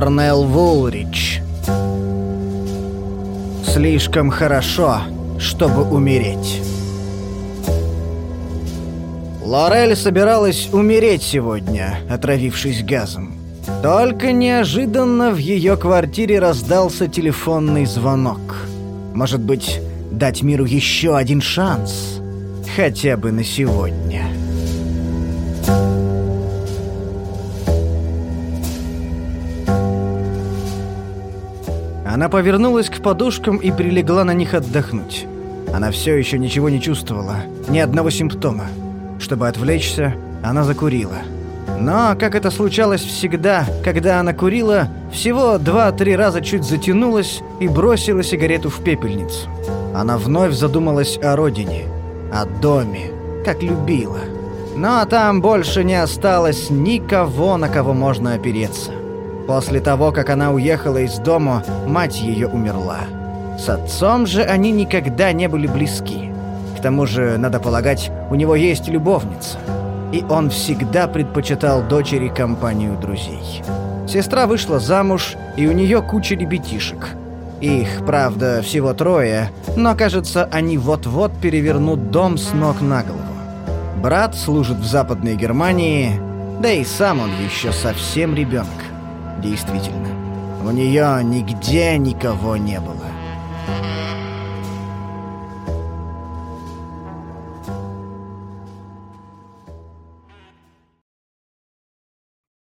Корнел Вулрич. Слишком хорошо, чтобы умереть. Лорель собиралась умереть сегодня, отравившись газом. Только неожиданно в ее квартире раздался телефонный звонок. Может быть, дать миру еще один шанс? Хотя бы на сегодня. Она повернулась к подушкам и прилегла на них отдохнуть. Она все еще ничего не чувствовала, ни одного симптома. Чтобы отвлечься, она закурила. Но, как это случалось всегда, когда она курила, всего два-три раза чуть затянулась и бросила сигарету в пепельницу. Она вновь задумалась о родине, о доме, как любила. Но там больше не осталось никого, на кого можно опереться. После того, как она уехала из дома, мать ее умерла. С отцом же они никогда не были близки. К тому же, надо полагать, у него есть любовница. И он всегда предпочитал дочери компанию друзей. Сестра вышла замуж, и у нее куча ребятишек. Их, правда, всего трое, но, кажется, они вот-вот перевернут дом с ног на голову. Брат служит в Западной Германии, да и сам он еще совсем ребенок. Действительно, у нее нигде никого не было.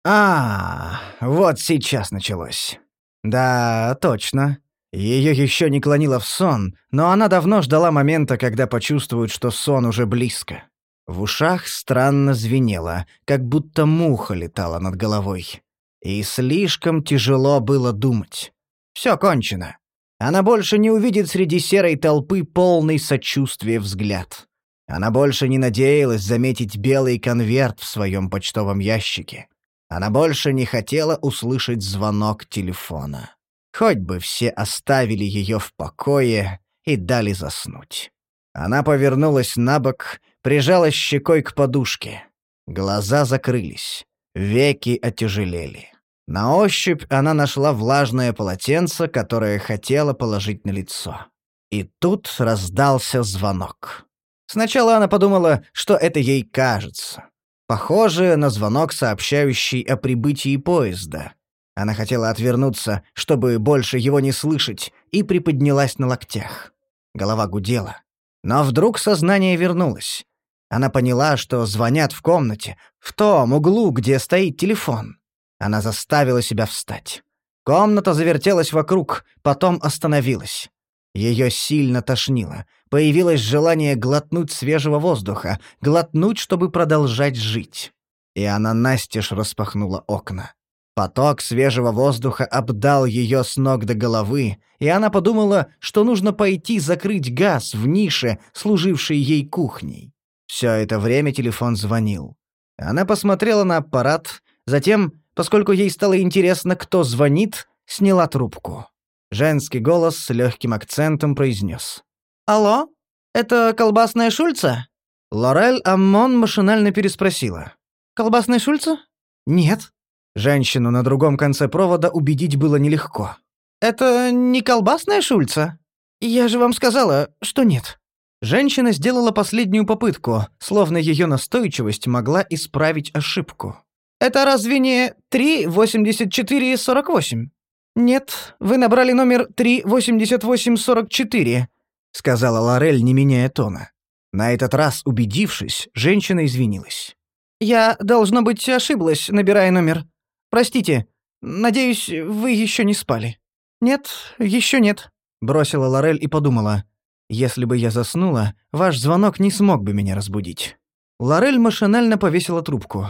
А, вот сейчас началось. Да, точно. Ее еще не клонило в сон, но она давно ждала момента, когда почувствует, что сон уже близко. В ушах странно звенело, как будто муха летала над головой. И слишком тяжело было думать. Все кончено. Она больше не увидит среди серой толпы полный сочувствия взгляд. Она больше не надеялась заметить белый конверт в своем почтовом ящике. Она больше не хотела услышать звонок телефона. Хоть бы все оставили ее в покое и дали заснуть. Она повернулась на бок, прижалась щекой к подушке. Глаза закрылись, веки отяжелели. На ощупь она нашла влажное полотенце, которое хотела положить на лицо. И тут раздался звонок. Сначала она подумала, что это ей кажется. Похоже на звонок, сообщающий о прибытии поезда. Она хотела отвернуться, чтобы больше его не слышать, и приподнялась на локтях. Голова гудела. Но вдруг сознание вернулось. Она поняла, что звонят в комнате, в том углу, где стоит телефон. Она заставила себя встать. Комната завертелась вокруг, потом остановилась. Ее сильно тошнило. Появилось желание глотнуть свежего воздуха, глотнуть, чтобы продолжать жить. И она настежь распахнула окна. Поток свежего воздуха обдал ее с ног до головы, и она подумала, что нужно пойти закрыть газ в нише, служившей ей кухней. Все это время телефон звонил. Она посмотрела на аппарат, затем поскольку ей стало интересно, кто звонит, сняла трубку. Женский голос с легким акцентом произнес. «Алло? Это колбасная Шульца?» Лорель Аммон машинально переспросила. «Колбасная Шульца?» «Нет». Женщину на другом конце провода убедить было нелегко. «Это не колбасная Шульца? Я же вам сказала, что нет». Женщина сделала последнюю попытку, словно ее настойчивость могла исправить ошибку. Это разве не 38448? Нет, вы набрали номер 38844, сказала Лорель, не меняя тона. На этот раз, убедившись, женщина извинилась. Я должно быть ошиблась, набирая номер. Простите. Надеюсь, вы еще не спали. Нет, еще нет, бросила Лорель и подумала: если бы я заснула, ваш звонок не смог бы меня разбудить. Лорель машинально повесила трубку.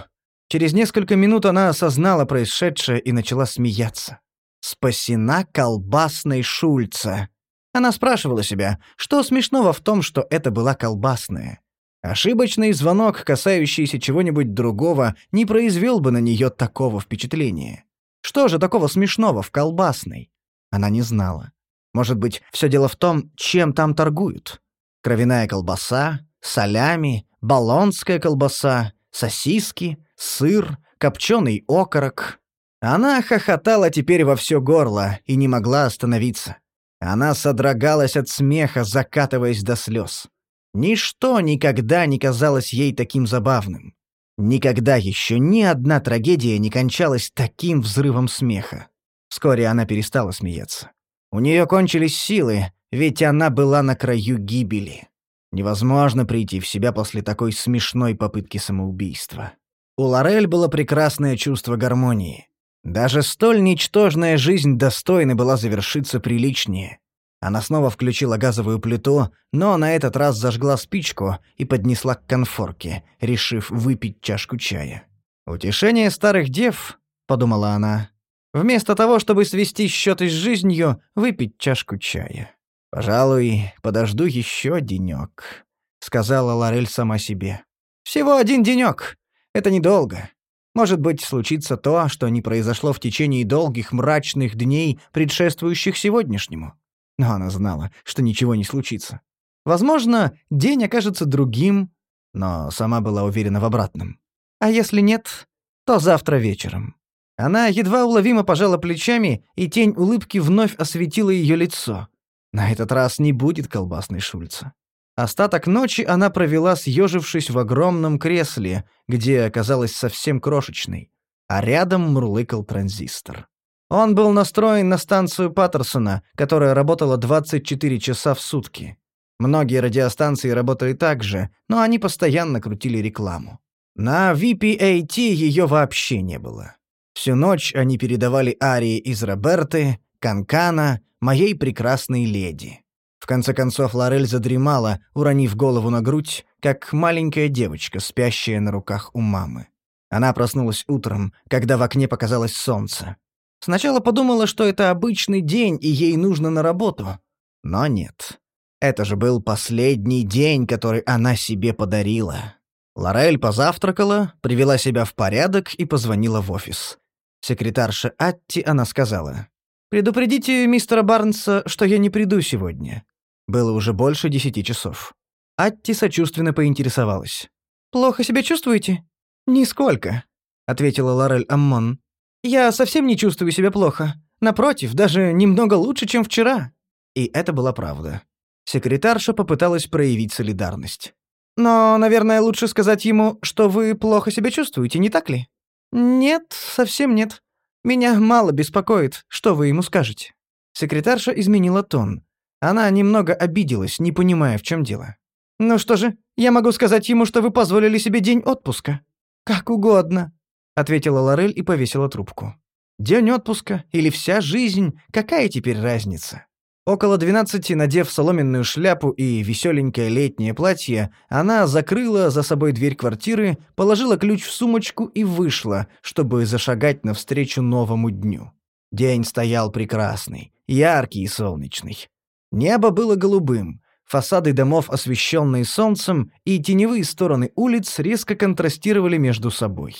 Через несколько минут она осознала происшедшее и начала смеяться. Спасена колбасной Шульца. Она спрашивала себя, что смешного в том, что это была колбасная. Ошибочный звонок, касающийся чего-нибудь другого, не произвел бы на нее такого впечатления. Что же такого смешного в колбасной? Она не знала. Может быть, все дело в том, чем там торгуют. Кровяная колбаса, солями, болонская колбаса, сосиски, сыр, копченый окорок. Она хохотала теперь во все горло и не могла остановиться. Она содрогалась от смеха, закатываясь до слез. Ничто никогда не казалось ей таким забавным. Никогда еще ни одна трагедия не кончалась таким взрывом смеха. Вскоре она перестала смеяться. У нее кончились силы, ведь она была на краю гибели. Невозможно прийти в себя после такой смешной попытки самоубийства. У Лорель было прекрасное чувство гармонии. Даже столь ничтожная жизнь достойна была завершиться приличнее. Она снова включила газовую плиту, но на этот раз зажгла спичку и поднесла к конфорке, решив выпить чашку чая. «Утешение старых дев», — подумала она, — «вместо того, чтобы свести счеты с жизнью, выпить чашку чая». «Пожалуй, подожду еще денек», — сказала Лорель сама себе. «Всего один денек. Это недолго. Может быть, случится то, что не произошло в течение долгих мрачных дней, предшествующих сегодняшнему. Но она знала, что ничего не случится. Возможно, день окажется другим, но сама была уверена в обратном. А если нет, то завтра вечером. Она едва уловимо пожала плечами, и тень улыбки вновь осветила ее лицо. На этот раз не будет колбасной Шульца. Остаток ночи она провела, съежившись в огромном кресле, где оказалась совсем крошечной, а рядом мурлыкал транзистор. Он был настроен на станцию Паттерсона, которая работала 24 часа в сутки. Многие радиостанции работали так же, но они постоянно крутили рекламу. На VPAT ее вообще не было. Всю ночь они передавали арии из Роберты, Канкана, «Моей прекрасной леди». В конце концов Лорель задремала, уронив голову на грудь, как маленькая девочка, спящая на руках у мамы. Она проснулась утром, когда в окне показалось солнце. Сначала подумала, что это обычный день, и ей нужно на работу. Но нет. Это же был последний день, который она себе подарила. Лорель позавтракала, привела себя в порядок и позвонила в офис. Секретарше Атти она сказала. «Предупредите мистера Барнса, что я не приду сегодня». Было уже больше десяти часов. Атти сочувственно поинтересовалась. «Плохо себя чувствуете?» «Нисколько», — ответила Лорель Аммон. «Я совсем не чувствую себя плохо. Напротив, даже немного лучше, чем вчера». И это была правда. Секретарша попыталась проявить солидарность. «Но, наверное, лучше сказать ему, что вы плохо себя чувствуете, не так ли?» «Нет, совсем нет. Меня мало беспокоит, что вы ему скажете». Секретарша изменила тон. Она немного обиделась, не понимая, в чем дело. «Ну что же, я могу сказать ему, что вы позволили себе день отпуска?» «Как угодно», — ответила Лорель и повесила трубку. «День отпуска или вся жизнь, какая теперь разница?» Около двенадцати, надев соломенную шляпу и веселенькое летнее платье, она закрыла за собой дверь квартиры, положила ключ в сумочку и вышла, чтобы зашагать навстречу новому дню. День стоял прекрасный, яркий и солнечный. Небо было голубым, фасады домов, освещенные солнцем, и теневые стороны улиц резко контрастировали между собой.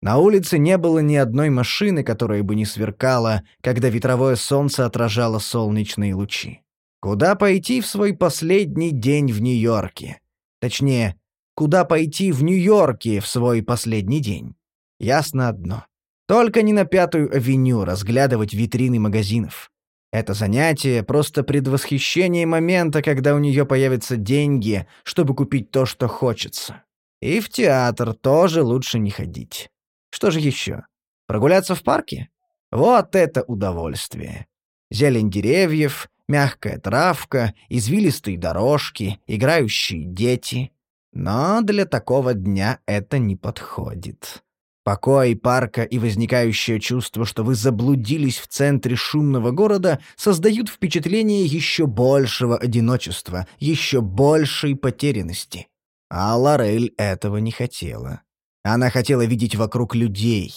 На улице не было ни одной машины, которая бы не сверкала, когда ветровое солнце отражало солнечные лучи. Куда пойти в свой последний день в Нью-Йорке? Точнее, куда пойти в Нью-Йорке в свой последний день? Ясно одно. Только не на Пятую авеню разглядывать витрины магазинов. Это занятие — просто предвосхищение момента, когда у нее появятся деньги, чтобы купить то, что хочется. И в театр тоже лучше не ходить. Что же еще? Прогуляться в парке? Вот это удовольствие. Зелень деревьев, мягкая травка, извилистые дорожки, играющие дети. Но для такого дня это не подходит. Покой парка и возникающее чувство, что вы заблудились в центре шумного города, создают впечатление еще большего одиночества, еще большей потерянности. А Лорель этого не хотела. Она хотела видеть вокруг людей.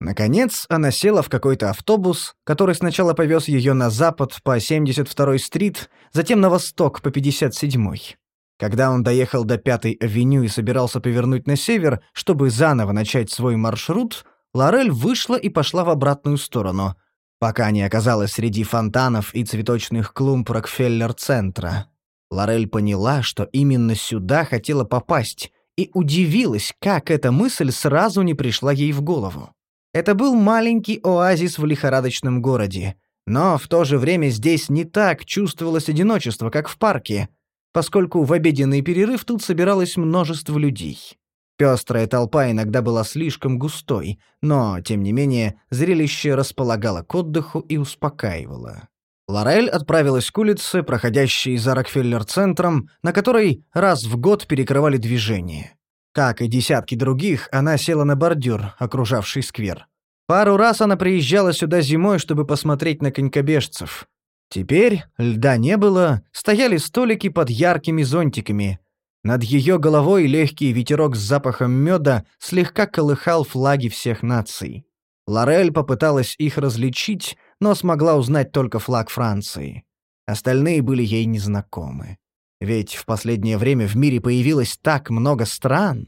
Наконец, она села в какой-то автобус, который сначала повез ее на запад по 72-й стрит, затем на восток по 57-й. Когда он доехал до Пятой авеню и собирался повернуть на север, чтобы заново начать свой маршрут, Лорель вышла и пошла в обратную сторону, пока не оказалась среди фонтанов и цветочных клумб Рокфеллер-центра. Лорель поняла, что именно сюда хотела попасть, и удивилась, как эта мысль сразу не пришла ей в голову. Это был маленький оазис в лихорадочном городе. Но в то же время здесь не так чувствовалось одиночество, как в парке, поскольку в обеденный перерыв тут собиралось множество людей. Пестрая толпа иногда была слишком густой, но, тем не менее, зрелище располагало к отдыху и успокаивало. Лорель отправилась к улице, проходящей за Рокфеллер-центром, на которой раз в год перекрывали движение. Как и десятки других, она села на бордюр, окружавший сквер. Пару раз она приезжала сюда зимой, чтобы посмотреть на конькобежцев. Теперь льда не было, стояли столики под яркими зонтиками. Над ее головой легкий ветерок с запахом меда слегка колыхал флаги всех наций. Лорель попыталась их различить, но смогла узнать только флаг Франции. Остальные были ей незнакомы. Ведь в последнее время в мире появилось так много стран.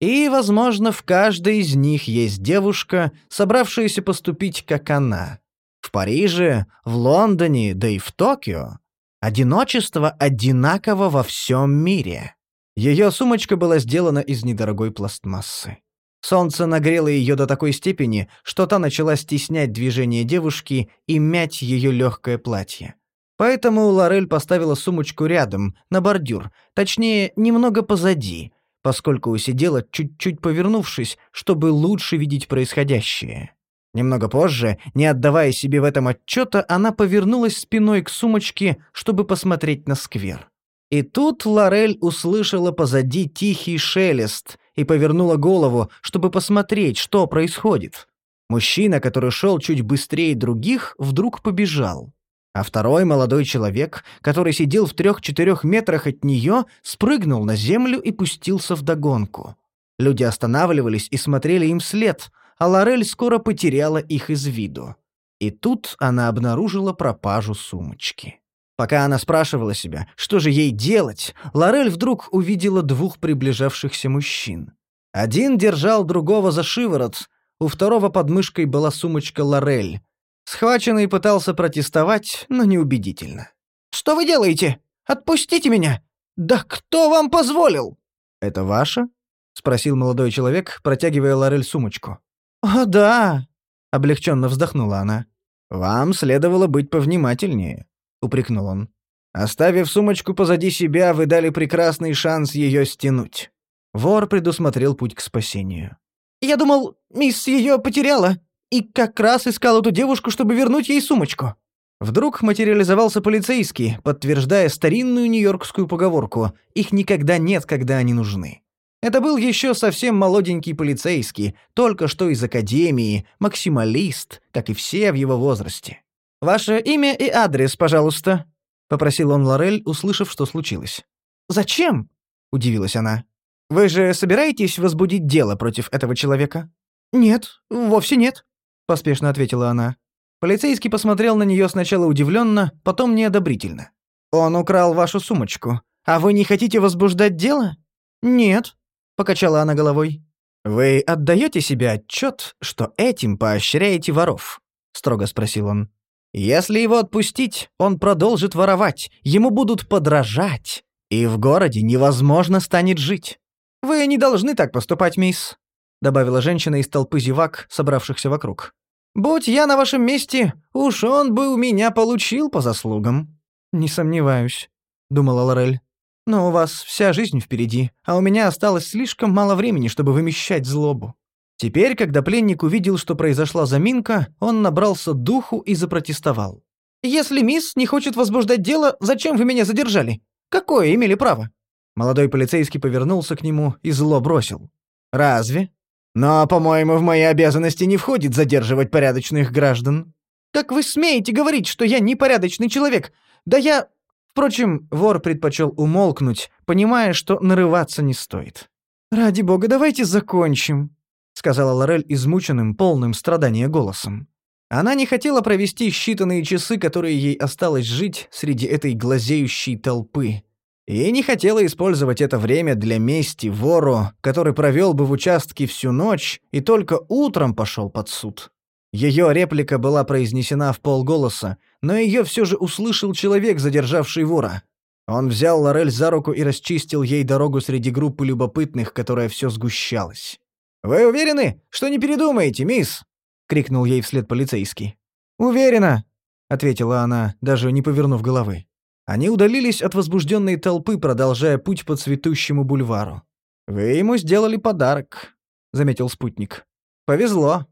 И, возможно, в каждой из них есть девушка, собравшаяся поступить как она. В Париже, в Лондоне, да и в Токио. Одиночество одинаково во всем мире. Ее сумочка была сделана из недорогой пластмассы. Солнце нагрело ее до такой степени, что та начала стеснять движение девушки и мять ее легкое платье. Поэтому Лорель поставила сумочку рядом, на бордюр, точнее, немного позади, поскольку усидела, чуть-чуть повернувшись, чтобы лучше видеть происходящее. Немного позже, не отдавая себе в этом отчета, она повернулась спиной к сумочке, чтобы посмотреть на сквер. И тут Лорель услышала позади тихий шелест и повернула голову, чтобы посмотреть, что происходит. Мужчина, который шел чуть быстрее других, вдруг побежал. А второй молодой человек, который сидел в трех-четырех метрах от нее, спрыгнул на землю и пустился в догонку. Люди останавливались и смотрели им вслед, а Лорель скоро потеряла их из виду. И тут она обнаружила пропажу сумочки. Пока она спрашивала себя, что же ей делать, Лорель вдруг увидела двух приближавшихся мужчин. Один держал другого за шиворот, у второго под мышкой была сумочка Лорель. Схваченный пытался протестовать, но неубедительно. «Что вы делаете? Отпустите меня! Да кто вам позволил?» «Это ваша?» — спросил молодой человек, протягивая Лорель сумочку. «О, да!» — облегченно вздохнула она. «Вам следовало быть повнимательнее», — упрекнул он. «Оставив сумочку позади себя, вы дали прекрасный шанс ее стянуть». Вор предусмотрел путь к спасению. «Я думал, мисс ее потеряла, и как раз искал эту девушку, чтобы вернуть ей сумочку». Вдруг материализовался полицейский, подтверждая старинную нью-йоркскую поговорку «их никогда нет, когда они нужны». Это был еще совсем молоденький полицейский, только что из академии, максималист, как и все в его возрасте. «Ваше имя и адрес, пожалуйста», — попросил он Лорель, услышав, что случилось. «Зачем?» — удивилась она. «Вы же собираетесь возбудить дело против этого человека?» «Нет, вовсе нет», — поспешно ответила она. Полицейский посмотрел на нее сначала удивленно, потом неодобрительно. «Он украл вашу сумочку. А вы не хотите возбуждать дело?» «Нет», — покачала она головой. «Вы отдаете себе отчет, что этим поощряете воров?» — строго спросил он. Если его отпустить, он продолжит воровать, ему будут подражать, и в городе невозможно станет жить. Вы не должны так поступать, мисс, добавила женщина из толпы зевак, собравшихся вокруг. Будь я на вашем месте, уж он бы у меня получил по заслугам. Не сомневаюсь, думала Лорель. Но у вас вся жизнь впереди, а у меня осталось слишком мало времени, чтобы вымещать злобу. Теперь, когда пленник увидел, что произошла заминка, он набрался духу и запротестовал. «Если мисс не хочет возбуждать дело, зачем вы меня задержали? Какое имели право?» Молодой полицейский повернулся к нему и зло бросил. «Разве? Но, по-моему, в мои обязанности не входит задерживать порядочных граждан». «Как вы смеете говорить, что я непорядочный человек? Да я...» Впрочем, вор предпочел умолкнуть, понимая, что нарываться не стоит. «Ради бога, давайте закончим», сказала Лорель измученным, полным страдания голосом. Она не хотела провести считанные часы, которые ей осталось жить среди этой глазеющей толпы. И не хотела использовать это время для мести вору, который провел бы в участке всю ночь и только утром пошел под суд. Ее реплика была произнесена в полголоса, но ее все же услышал человек, задержавший вора. Он взял Лорель за руку и расчистил ей дорогу среди группы любопытных, которая все сгущалась. «Вы уверены, что не передумаете, мисс?» — крикнул ей вслед полицейский. «Уверена», — ответила она, даже не повернув головы. Они удалились от возбужденной толпы, продолжая путь по цветущему бульвару. «Вы ему сделали подарок», — заметил спутник. «Повезло».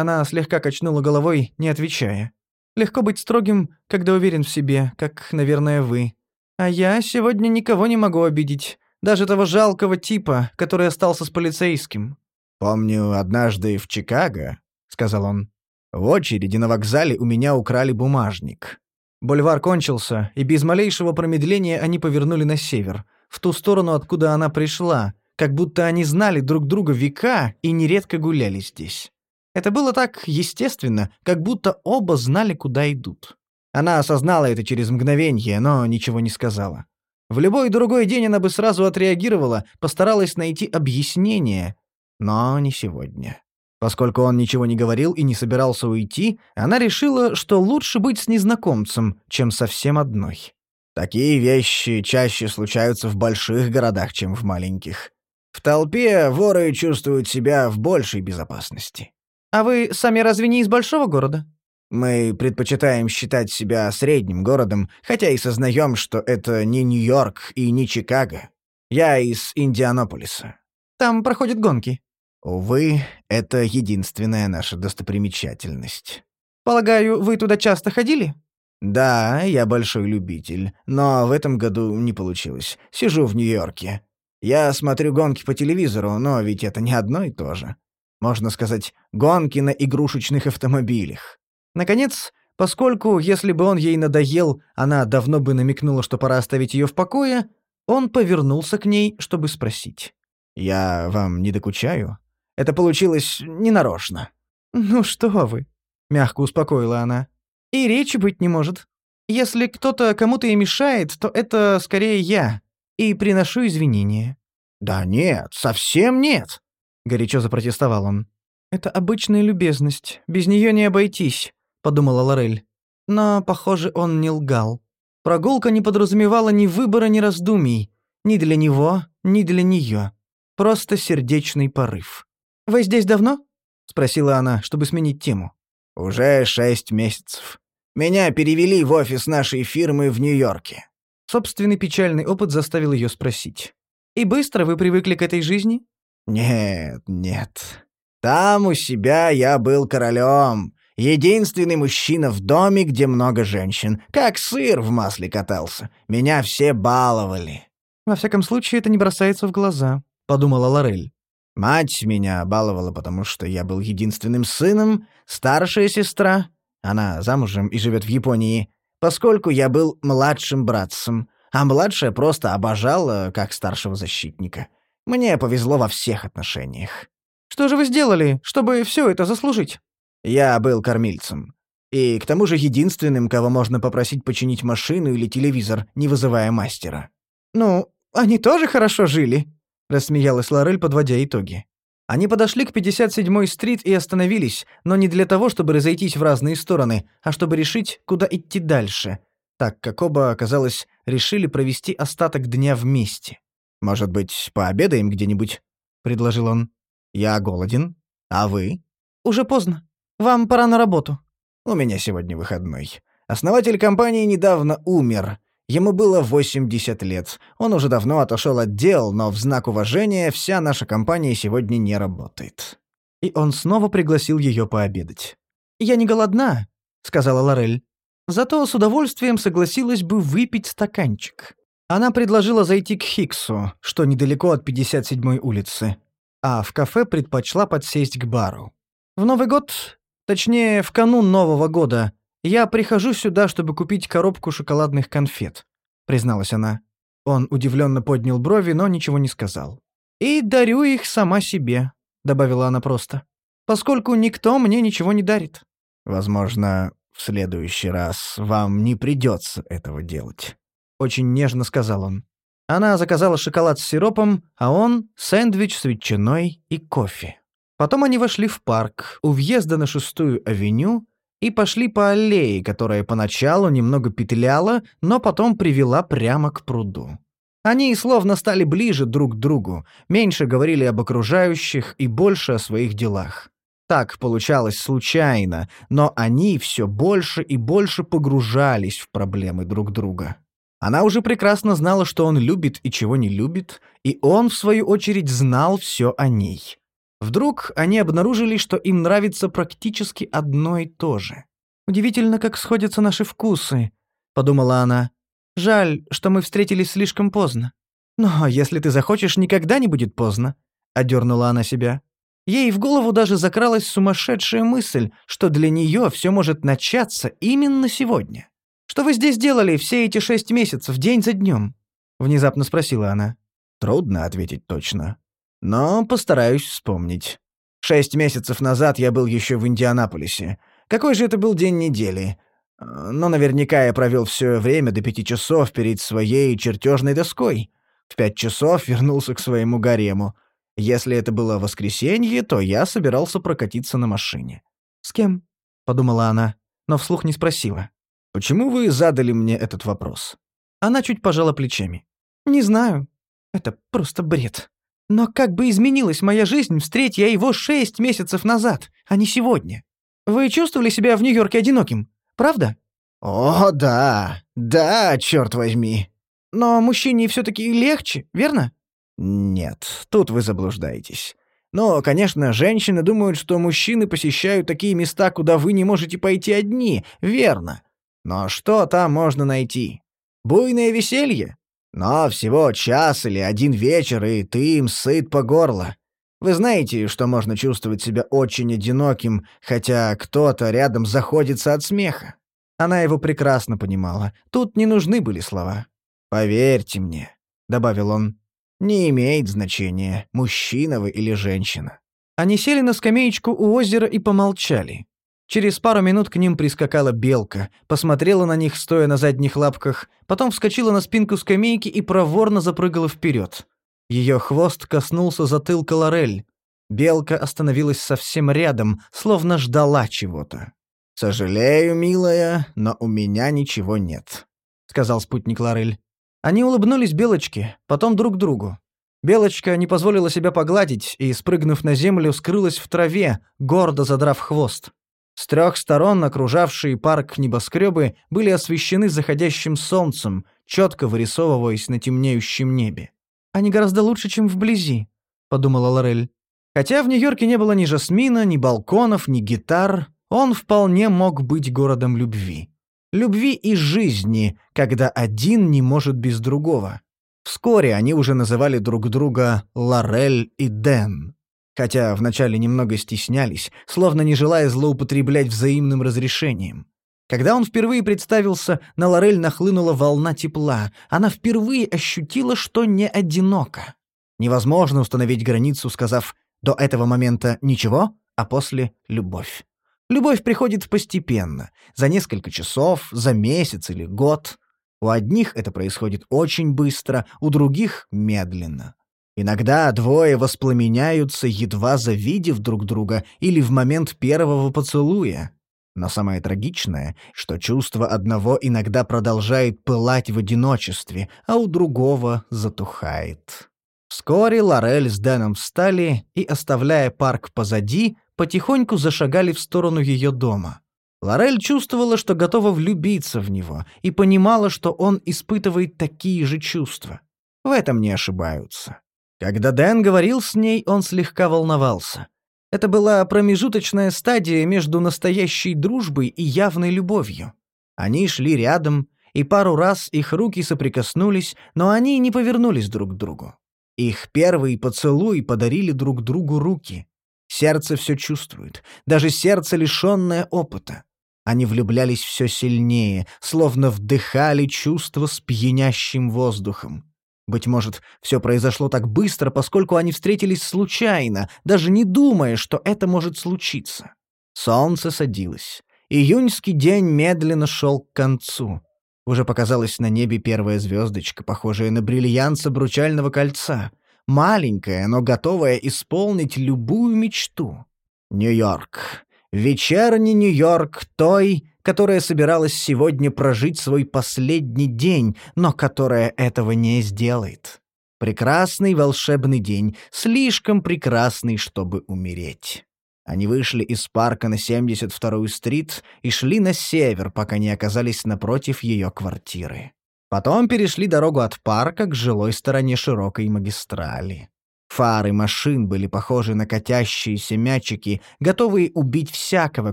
Она слегка качнула головой, не отвечая. «Легко быть строгим, когда уверен в себе, как, наверное, вы. А я сегодня никого не могу обидеть, даже того жалкого типа, который остался с полицейским». «Помню, однажды в Чикаго», — сказал он, — «в очереди на вокзале у меня украли бумажник. Бульвар кончился, и без малейшего промедления они повернули на север, в ту сторону, откуда она пришла, как будто они знали друг друга века и нередко гуляли здесь. Это было так естественно, как будто оба знали, куда идут. Она осознала это через мгновение, но ничего не сказала. В любой другой день она бы сразу отреагировала, постаралась найти объяснение, но не сегодня. Поскольку он ничего не говорил и не собирался уйти, она решила, что лучше быть с незнакомцем, чем совсем одной. Такие вещи чаще случаются в больших городах, чем в маленьких. В толпе воры чувствуют себя в большей безопасности. А вы сами разве не из большого города? Мы предпочитаем считать себя средним городом, хотя и сознаем, что это не Нью-Йорк и не Чикаго. Я из Индианаполиса. Там проходят гонки. Увы, это единственная наша достопримечательность. Полагаю, вы туда часто ходили? Да, я большой любитель, но в этом году не получилось. Сижу в Нью-Йорке. Я смотрю гонки по телевизору, но ведь это не одно и то же. Можно сказать, гонки на игрушечных автомобилях. Наконец, поскольку, если бы он ей надоел, она давно бы намекнула, что пора оставить ее в покое, он повернулся к ней, чтобы спросить. «Я вам не докучаю?» Это получилось ненарочно». «Ну что вы», — мягко успокоила она. «И речи быть не может. Если кто-то кому-то и мешает, то это скорее я. И приношу извинения». «Да нет, совсем нет», — горячо запротестовал он. «Это обычная любезность. Без нее не обойтись», — подумала Лорель. Но, похоже, он не лгал. Прогулка не подразумевала ни выбора, ни раздумий. Ни для него, ни для нее. Просто сердечный порыв. «Вы здесь давно?» — спросила она, чтобы сменить тему. «Уже шесть месяцев. Меня перевели в офис нашей фирмы в Нью-Йорке». Собственный печальный опыт заставил ее спросить. «И быстро вы привыкли к этой жизни?» «Нет, нет. Там у себя я был королем, единственный мужчина в доме, где много женщин. Как сыр в масле катался. Меня все баловали». «Во всяком случае, это не бросается в глаза», — подумала Лорель. Мать меня баловала, потому что я был единственным сыном, старшая сестра, она замужем и живет в Японии, поскольку я был младшим братцем, а младшая просто обожала как старшего защитника. Мне повезло во всех отношениях. Что же вы сделали, чтобы все это заслужить? Я был кормильцем. И к тому же единственным, кого можно попросить починить машину или телевизор, не вызывая мастера. Ну, они тоже хорошо жили, — рассмеялась Лорель, подводя итоги. Они подошли к 57-й стрит и остановились, но не для того, чтобы разойтись в разные стороны, а чтобы решить, куда идти дальше, так как оба, оказалось, решили провести остаток дня вместе. «Может быть, пообедаем где-нибудь?» — предложил он. «Я голоден. А вы?» «Уже поздно. Вам пора на работу». «У меня сегодня выходной. Основатель компании недавно умер, Ему было 80 лет. Он уже давно отошел от дел, но в знак уважения вся наша компания сегодня не работает. И он снова пригласил ее пообедать. «Я не голодна», — сказала Лорель. «Зато с удовольствием согласилась бы выпить стаканчик». Она предложила зайти к Хиксу, что недалеко от 57-й улицы, а в кафе предпочла подсесть к бару. В Новый год, точнее, в канун Нового года, «Я прихожу сюда, чтобы купить коробку шоколадных конфет», — призналась она. Он удивленно поднял брови, но ничего не сказал. «И дарю их сама себе», — добавила она просто. «Поскольку никто мне ничего не дарит». «Возможно, в следующий раз вам не придется этого делать», — очень нежно сказал он. Она заказала шоколад с сиропом, а он — сэндвич с ветчиной и кофе. Потом они вошли в парк, у въезда на шестую авеню, и пошли по аллее, которая поначалу немного петляла, но потом привела прямо к пруду. Они словно стали ближе друг к другу, меньше говорили об окружающих и больше о своих делах. Так получалось случайно, но они все больше и больше погружались в проблемы друг друга. Она уже прекрасно знала, что он любит и чего не любит, и он, в свою очередь, знал все о ней. Вдруг они обнаружили, что им нравится практически одно и то же. «Удивительно, как сходятся наши вкусы», — подумала она. «Жаль, что мы встретились слишком поздно. Но если ты захочешь, никогда не будет поздно», — одернула она себя. Ей в голову даже закралась сумасшедшая мысль, что для нее все может начаться именно сегодня. «Что вы здесь делали все эти шесть месяцев, день за днем?» — внезапно спросила она. «Трудно ответить точно. Но постараюсь вспомнить. Шесть месяцев назад я был еще в Индианаполисе. Какой же это был день недели? Но наверняка я провел все время до пяти часов перед своей чертежной доской. В пять часов вернулся к своему гарему — если это было воскресенье, то я собирался прокатиться на машине. «С кем?» — подумала она, но вслух не спросила. «Почему вы задали мне этот вопрос?» Она чуть пожала плечами. «Не знаю. Это просто бред. Но как бы изменилась моя жизнь, встреть я его шесть месяцев назад, а не сегодня. Вы чувствовали себя в Нью-Йорке одиноким, правда?» «О, да, да, черт возьми. Но мужчине все-таки легче, верно?» Нет, тут вы заблуждаетесь. Но, конечно, женщины думают, что мужчины посещают такие места, куда вы не можете пойти одни, верно. Но что там можно найти? Буйное веселье? Но всего час или один вечер, и ты им сыт по горло. Вы знаете, что можно чувствовать себя очень одиноким, хотя кто-то рядом заходится от смеха. Она его прекрасно понимала. Тут не нужны были слова. «Поверьте мне», — добавил он, не имеет значения, мужчина вы или женщина. Они сели на скамеечку у озера и помолчали. Через пару минут к ним прискакала белка, посмотрела на них, стоя на задних лапках, потом вскочила на спинку скамейки и проворно запрыгала вперед. Ее хвост коснулся затылка Лорель. Белка остановилась совсем рядом, словно ждала чего-то. «Сожалею, милая, но у меня ничего нет», — сказал спутник Лорель. Они улыбнулись Белочке, потом друг другу. Белочка не позволила себя погладить и, спрыгнув на землю, скрылась в траве, гордо задрав хвост. С трех сторон окружавшие парк небоскребы были освещены заходящим солнцем, четко вырисовываясь на темнеющем небе. «Они гораздо лучше, чем вблизи», — подумала Лорель. Хотя в Нью-Йорке не было ни жасмина, ни балконов, ни гитар, он вполне мог быть городом любви любви и жизни, когда один не может без другого. Вскоре они уже называли друг друга Лорель и Дэн. Хотя вначале немного стеснялись, словно не желая злоупотреблять взаимным разрешением. Когда он впервые представился, на Лорель нахлынула волна тепла. Она впервые ощутила, что не одинока. Невозможно установить границу, сказав «до этого момента ничего», а после — любовь. Любовь приходит постепенно, за несколько часов, за месяц или год. У одних это происходит очень быстро, у других — медленно. Иногда двое воспламеняются, едва завидев друг друга или в момент первого поцелуя. Но самое трагичное, что чувство одного иногда продолжает пылать в одиночестве, а у другого затухает. Вскоре Лорель с Дэном встали и, оставляя парк позади, потихоньку зашагали в сторону ее дома. Лорель чувствовала, что готова влюбиться в него, и понимала, что он испытывает такие же чувства. В этом не ошибаются. Когда Дэн говорил с ней, он слегка волновался. Это была промежуточная стадия между настоящей дружбой и явной любовью. Они шли рядом, и пару раз их руки соприкоснулись, но они не повернулись друг к другу. Их первый поцелуй подарили друг другу руки. Сердце все чувствует, даже сердце, лишенное опыта. Они влюблялись все сильнее, словно вдыхали чувство с пьянящим воздухом. Быть может, все произошло так быстро, поскольку они встретились случайно, даже не думая, что это может случиться. Солнце садилось. Июньский день медленно шел к концу. Уже показалась на небе первая звездочка, похожая на бриллиант с обручального кольца маленькая, но готовая исполнить любую мечту. Нью-Йорк. Вечерний Нью-Йорк той, которая собиралась сегодня прожить свой последний день, но которая этого не сделает. Прекрасный волшебный день, слишком прекрасный, чтобы умереть. Они вышли из парка на 72-ю стрит и шли на север, пока не оказались напротив ее квартиры. Потом перешли дорогу от парка к жилой стороне широкой магистрали. Фары машин были похожи на катящиеся мячики, готовые убить всякого,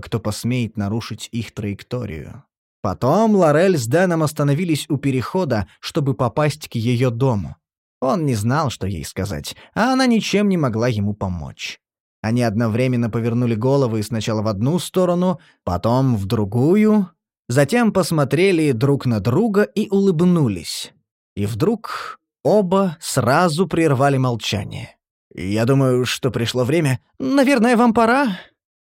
кто посмеет нарушить их траекторию. Потом Лорель с Дэном остановились у перехода, чтобы попасть к ее дому. Он не знал, что ей сказать, а она ничем не могла ему помочь. Они одновременно повернули головы сначала в одну сторону, потом в другую, затем посмотрели друг на друга и улыбнулись. И вдруг оба сразу прервали молчание. «Я думаю, что пришло время. Наверное, вам пора?»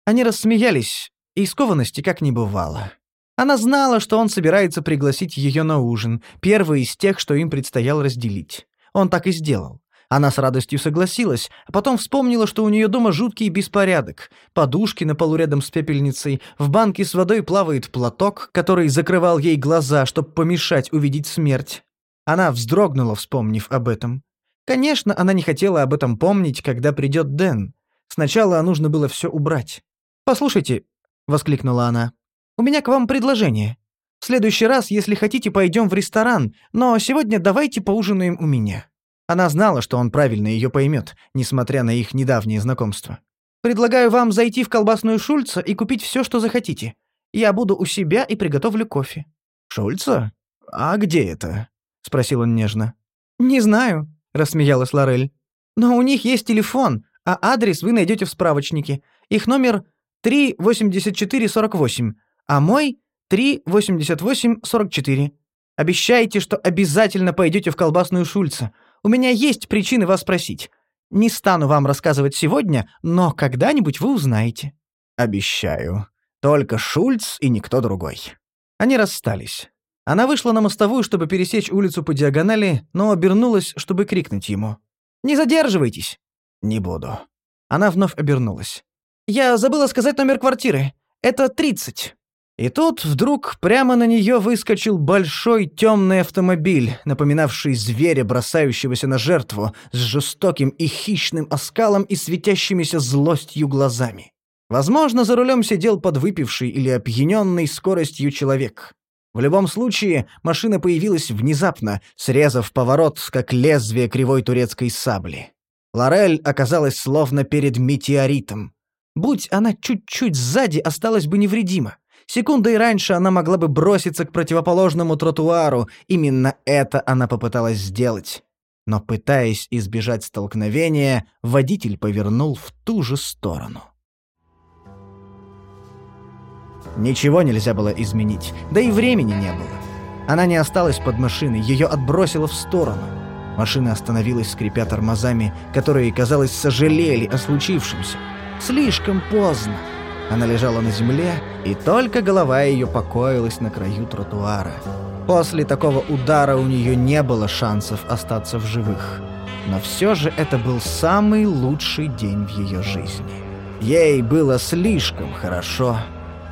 Они рассмеялись, и скованности как не бывало. Она знала, что он собирается пригласить ее на ужин, первый из тех, что им предстояло разделить. Он так и сделал. Она с радостью согласилась, а потом вспомнила, что у нее дома жуткий беспорядок. Подушки на полу рядом с пепельницей, в банке с водой плавает платок, который закрывал ей глаза, чтобы помешать увидеть смерть. Она вздрогнула, вспомнив об этом. Конечно, она не хотела об этом помнить, когда придет Дэн. Сначала нужно было все убрать. «Послушайте», — воскликнула она, — «у меня к вам предложение. В следующий раз, если хотите, пойдем в ресторан, но сегодня давайте поужинаем у меня». Она знала, что он правильно ее поймет, несмотря на их недавнее знакомство. «Предлагаю вам зайти в колбасную Шульца и купить все, что захотите. Я буду у себя и приготовлю кофе». «Шульца? А где это?» — спросил он нежно. «Не знаю», — рассмеялась Лорель. «Но у них есть телефон, а адрес вы найдете в справочнике. Их номер 38448, а мой 38844. Обещайте, что обязательно пойдете в колбасную Шульца. У меня есть причины вас спросить. Не стану вам рассказывать сегодня, но когда-нибудь вы узнаете». «Обещаю. Только Шульц и никто другой». Они расстались. Она вышла на мостовую, чтобы пересечь улицу по диагонали, но обернулась, чтобы крикнуть ему. «Не задерживайтесь!» «Не буду». Она вновь обернулась. «Я забыла сказать номер квартиры. Это тридцать». И тут вдруг прямо на нее выскочил большой темный автомобиль, напоминавший зверя, бросающегося на жертву, с жестоким и хищным оскалом и светящимися злостью глазами. Возможно, за рулем сидел подвыпивший или опьяненный скоростью человек. В любом случае, машина появилась внезапно, срезав поворот, как лезвие кривой турецкой сабли. Лорель оказалась словно перед метеоритом. Будь она чуть-чуть сзади, осталась бы невредима. Секундой раньше она могла бы броситься к противоположному тротуару, именно это она попыталась сделать. Но пытаясь избежать столкновения, водитель повернул в ту же сторону. Ничего нельзя было изменить, да и времени не было. Она не осталась под машиной, ее отбросило в сторону. Машина остановилась, скрипя тормозами, которые, казалось, сожалели о случившемся. Слишком поздно. Она лежала на земле, и только голова ее покоилась на краю тротуара. После такого удара у нее не было шансов остаться в живых. Но все же это был самый лучший день в ее жизни. Ей было слишком хорошо,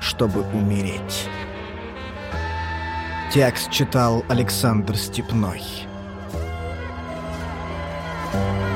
чтобы умереть. Текст читал Александр Степной. Thank you.